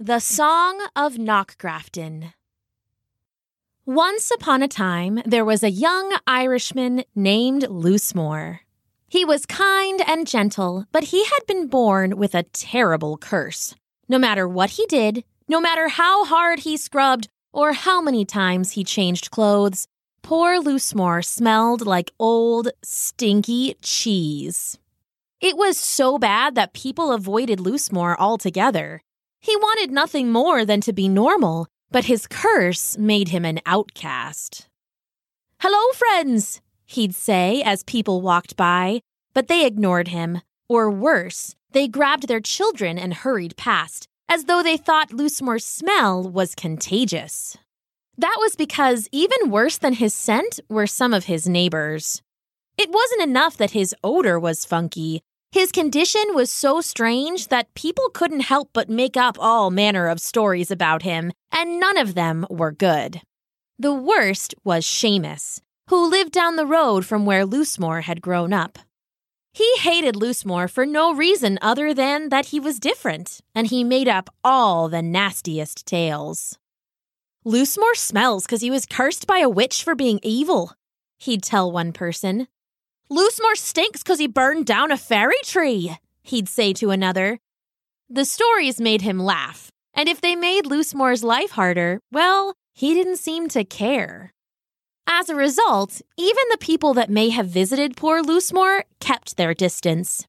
The Song of Knockgrafton. Once upon a time, there was a young Irishman named Lusmore. He was kind and gentle, but he had been born with a terrible curse. No matter what he did, no matter how hard he scrubbed or how many times he changed clothes, poor Lusmore smelled like old, stinky cheese. It was so bad that people avoided Lusmore altogether. He wanted nothing more than to be normal, but his curse made him an outcast. Hello, friends, he'd say as people walked by, but they ignored him. Or worse, they grabbed their children and hurried past, as though they thought Lusmore's smell was contagious. That was because even worse than his scent were some of his neighbors. It wasn't enough that his odor was funky. His condition was so strange that people couldn't help but make up all manner of stories about him, and none of them were good. The worst was Seamus, who lived down the road from where Lusmore had grown up. He hated Lusmore for no reason other than that he was different, and he made up all the nastiest tales. Lusmore smells because he was cursed by a witch for being evil, he'd tell one person. Lusmore stinks because he burned down a fairy tree, he'd say to another. The stories made him laugh, and if they made Lusmore's life harder, well, he didn't seem to care. As a result, even the people that may have visited poor Lusmore kept their distance.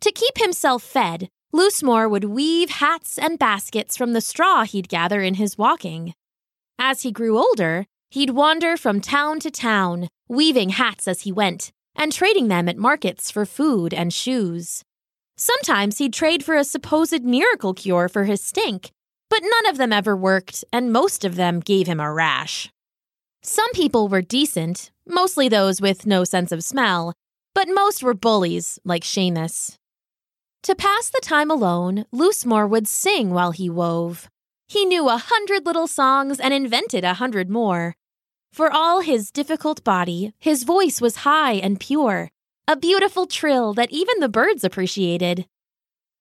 To keep himself fed, Lusmore would weave hats and baskets from the straw he'd gather in his walking. As he grew older, he'd wander from town to town, weaving hats as he went, and trading them at markets for food and shoes. Sometimes he'd trade for a supposed miracle cure for his stink, but none of them ever worked, and most of them gave him a rash. Some people were decent, mostly those with no sense of smell, but most were bullies, like Seamus. To pass the time alone, Lusmore would sing while he wove. He knew a hundred little songs and invented a hundred more, for all his difficult body, his voice was high and pure, a beautiful trill that even the birds appreciated.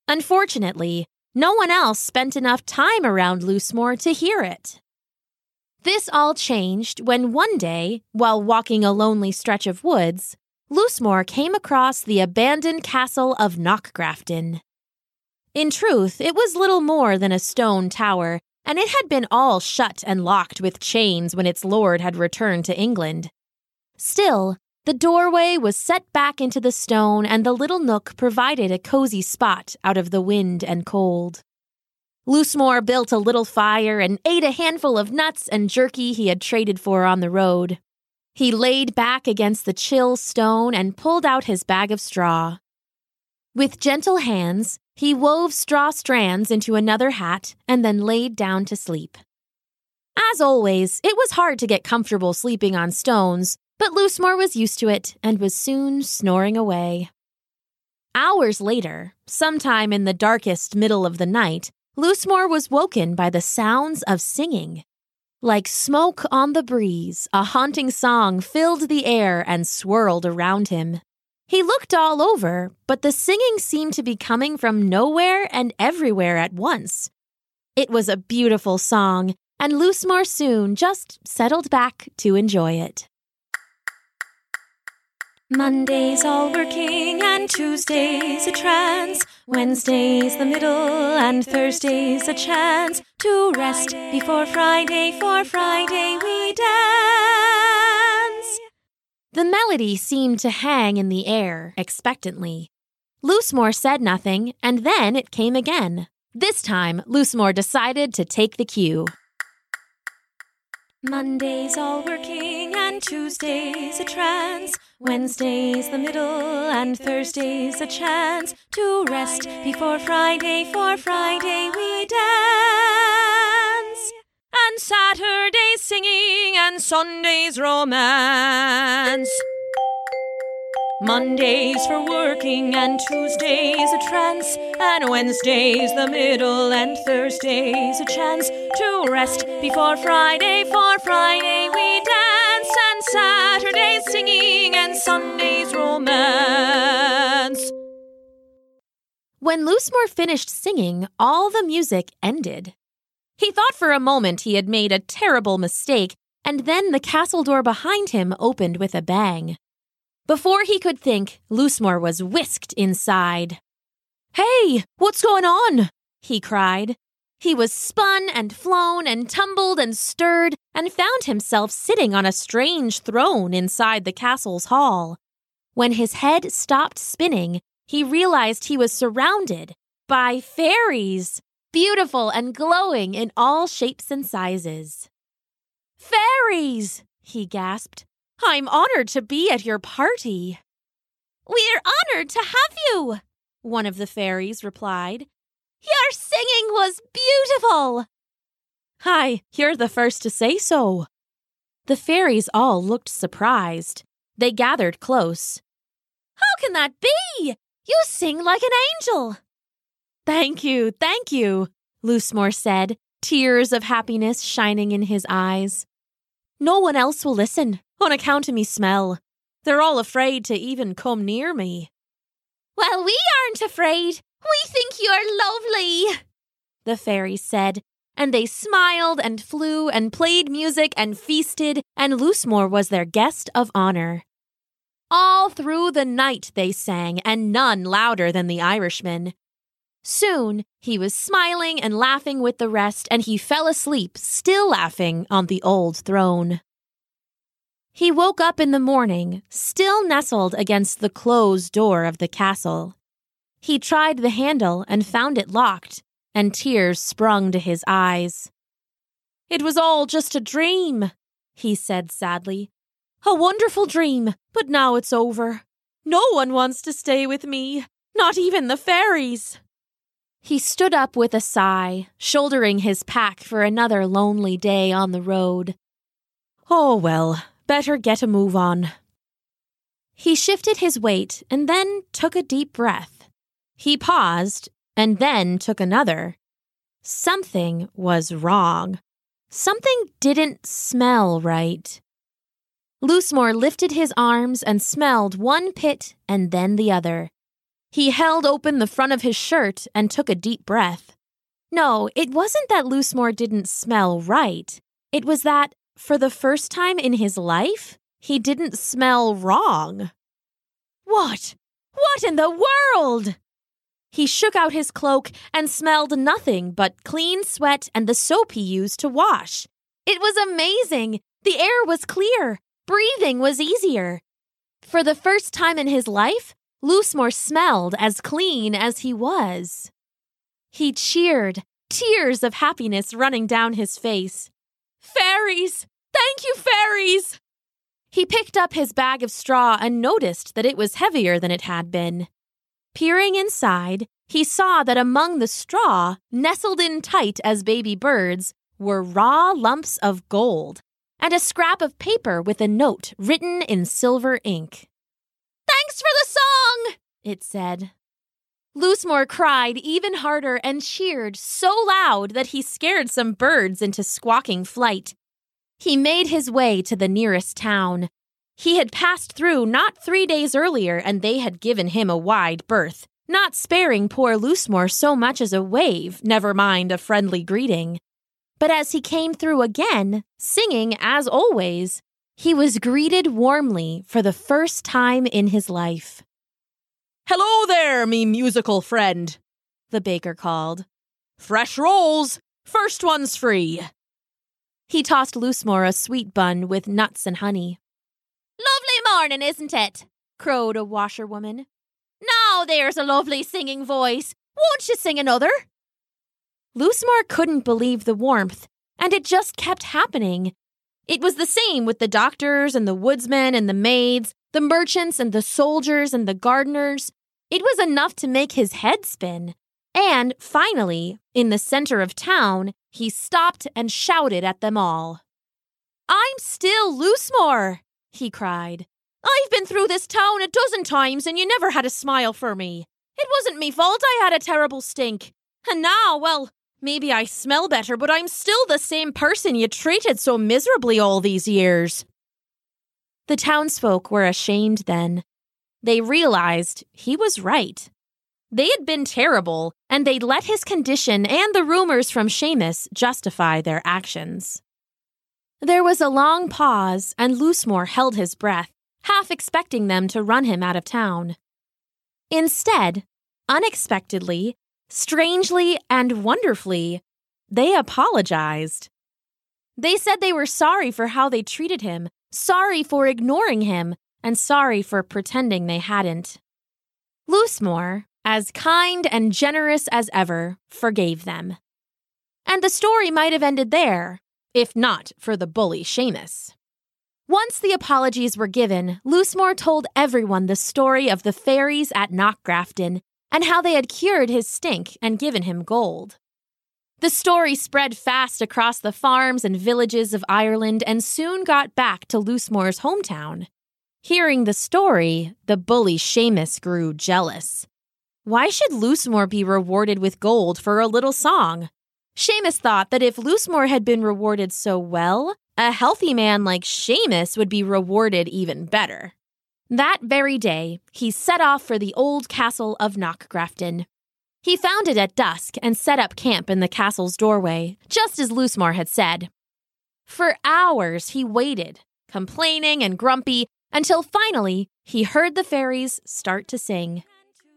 Unfortunately, no one else spent enough time around Lusmore to hear it. This all changed when one day, while walking a lonely stretch of woods, Lusmore came across the abandoned castle of Knockgrafton. In truth, it was little more than a stone tower and it had been all shut and locked with chains when its lord had returned to England. Still, the doorway was set back into the stone, and the little nook provided a cozy spot out of the wind and cold. Lusmore built a little fire and ate a handful of nuts and jerky he had traded for on the road. He laid back against the chill stone and pulled out his bag of straw. With gentle hands, he wove straw strands into another hat and then laid down to sleep. As always, it was hard to get comfortable sleeping on stones, but Lusmore was used to it and was soon snoring away. Hours later, sometime in the darkest middle of the night, Lusmore was woken by the sounds of singing. Like smoke on the breeze, a haunting song filled the air and swirled around him. He looked all over, but the singing seemed to be coming from nowhere and everywhere at once. It was a beautiful song, and Lusmore soon just settled back to enjoy it. Mondays all working and Tuesdays a trance. Wednesdays the middle and Thursdays a chance to rest before Friday. For Friday we dance. The melody seemed to hang in the air expectantly. Lusmore said nothing, and then it came again. This time, Lusmore decided to take the cue. Mondays all working and Tuesdays a trance. Wednesdays the middle and Thursdays a chance to rest before Friday. For Friday we dance. And Saturdays singing and Sundays romance. Mondays for working and Tuesdays a trance and Wednesdays the middle and Thursdays a chance to rest before Friday for Friday we dance and Saturdays singing and Sundays romance. When Lusmore finished singing, all the music ended. He thought for a moment he had made a terrible mistake, and then the castle door behind him opened with a bang. Before he could think, Lusmore was whisked inside. Hey, what's going on? he cried. He was spun and flown and tumbled and stirred and found himself sitting on a strange throne inside the castle's hall. When his head stopped spinning, he realized he was surrounded by fairies, beautiful and glowing in all shapes and sizes. Fairies! he gasped. I'm honored to be at your party. We're honored to have you, one of the fairies replied. Your singing was beautiful. Hi, you're the first to say so. The fairies all looked surprised. They gathered close. How can that be? You sing like an angel. Thank you, thank you, Lusmore said, tears of happiness shining in his eyes. No one else will listen, on account of me smell. They're all afraid to even come near me. Well, we aren't afraid. We think you're lovely, the fairies said, and they smiled and flew and played music and feasted, and Lusmore was their guest of honor. All through the night they sang, and none louder than the Irishman. Soon he was smiling and laughing with the rest, and he fell asleep, still laughing, on the old throne. He woke up in the morning, still nestled against the closed door of the castle. He tried the handle and found it locked, and tears sprung to his eyes. It was all just a dream, he said sadly. A wonderful dream, but now it's over. No one wants to stay with me, not even the fairies. He stood up with a sigh, shouldering his pack for another lonely day on the road. Oh well, better get a move on. He shifted his weight and then took a deep breath. He paused and then took another. Something was wrong. Something didn't smell right. Lusmore lifted his arms and smelled one pit and then the other. He held open the front of his shirt and took a deep breath. No, it wasn't that Lusmore didn't smell right. It was that, for the first time in his life, he didn't smell wrong. What? What in the world? He shook out his cloak and smelled nothing but clean sweat and the soap he used to wash. It was amazing. The air was clear. Breathing was easier. For the first time in his life, Lusmore smelled as clean as he was. He cheered, tears of happiness running down his face. Fairies! Thank you, fairies! He picked up his bag of straw and noticed that it was heavier than it had been. Peering inside, he saw that among the straw, nestled in tight as baby birds, were raw lumps of gold and a scrap of paper with a note written in silver ink. Thanks for the song, it said. Lusmore cried even harder and cheered so loud that he scared some birds into squawking flight. He made his way to the nearest town. He had passed through not three days earlier, and they had given him a wide berth, not sparing poor Lusmore so much as a wave, never mind a friendly greeting. But as he came through again, singing as always, he was greeted warmly for the first time in his life. Hello there, me musical friend, the baker called. Fresh rolls, first one's free. He tossed Lusmore a sweet bun with nuts and honey. Lovely morning, isn't it? crowed a washerwoman. Now there's a lovely singing voice. Won't you sing another? Lusmore couldn't believe the warmth, and it just kept happening it was the same with the doctors and the woodsmen and the maids, the merchants and the soldiers and the gardeners. It was enough to make his head spin. And finally, in the center of town, he stopped and shouted at them all. I'm still Lusmore, he cried. I've been through this town a dozen times and you never had a smile for me. It wasn't me fault I had a terrible stink. And now, well, Maybe I smell better, but I'm still the same person you treated so miserably all these years. The townsfolk were ashamed then. They realized he was right. They had been terrible, and they'd let his condition and the rumors from Seamus justify their actions. There was a long pause, and Lusmore held his breath, half expecting them to run him out of town. Instead, unexpectedly, strangely, and wonderfully, they apologized. They said they were sorry for how they treated him, sorry for ignoring him, and sorry for pretending they hadn't. Lusmore, as kind and generous as ever, forgave them. And the story might have ended there, if not for the bully Seamus. Once the apologies were given, Lusmore told everyone the story of the fairies at Knockgrafton and how they had cured his stink and given him gold. The story spread fast across the farms and villages of Ireland and soon got back to Lusmore's hometown. Hearing the story, the bully Seamus grew jealous. Why should Lusmore be rewarded with gold for a little song? Seamus thought that if Lusmore had been rewarded so well, a healthy man like Seamus would be rewarded even better. That very day, he set off for the old castle of Knockgrafton. He found it at dusk and set up camp in the castle's doorway, just as Lusmore had said. For hours he waited, complaining and grumpy, until finally he heard the fairies start to sing.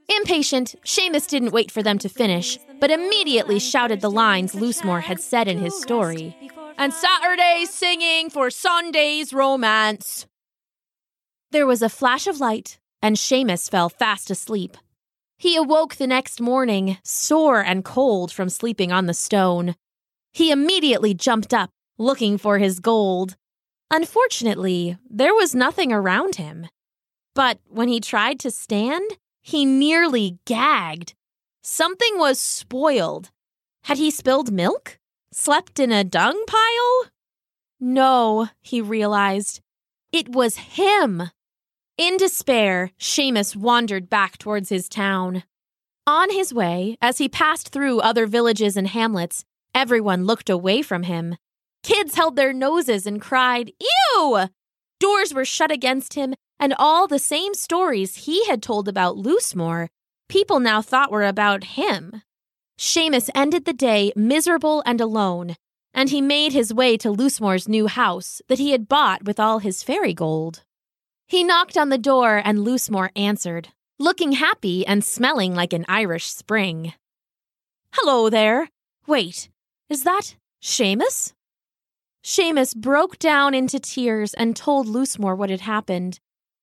Impatient, Seamus didn't wait for them to finish, but immediately shouted the lines Lusmore had said in his story. And Saturday's singing for Sunday's romance. There was a flash of light, and Seamus fell fast asleep. He awoke the next morning, sore and cold from sleeping on the stone. He immediately jumped up, looking for his gold. Unfortunately, there was nothing around him. But when he tried to stand, he nearly gagged. Something was spoiled. Had he spilled milk? Slept in a dung pile? No, he realized. It was him. In despair, Seamus wandered back towards his town. On his way, as he passed through other villages and hamlets, everyone looked away from him. Kids held their noses and cried, Ew! Doors were shut against him, and all the same stories he had told about Lusmore, people now thought were about him. Seamus ended the day miserable and alone, and he made his way to Lusmore's new house that he had bought with all his fairy gold. He knocked on the door and Lusmore answered, looking happy and smelling like an Irish spring. Hello there. Wait, is that Seamus? Seamus broke down into tears and told Lusmore what had happened.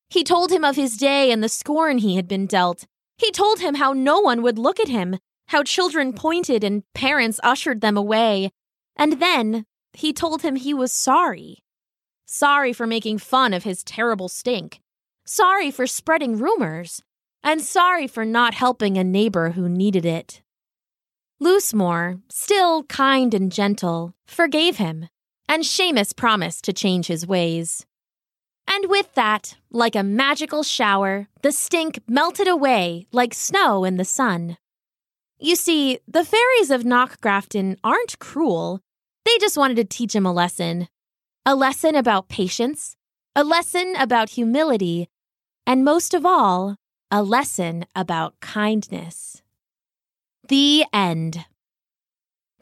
He told him of his day and the scorn he had been dealt. He told him how no one would look at him, how children pointed and parents ushered them away. And then he told him he was sorry. Sorry for making fun of his terrible stink. Sorry for spreading rumors. And sorry for not helping a neighbor who needed it. Lusmore, still kind and gentle, forgave him, and Seamus promised to change his ways. And with that, like a magical shower, the stink melted away like snow in the sun. You see, the fairies of Knockgrafton aren't cruel. They just wanted to teach him a lesson a lesson about patience, a lesson about humility, and most of all, a lesson about kindness. The end.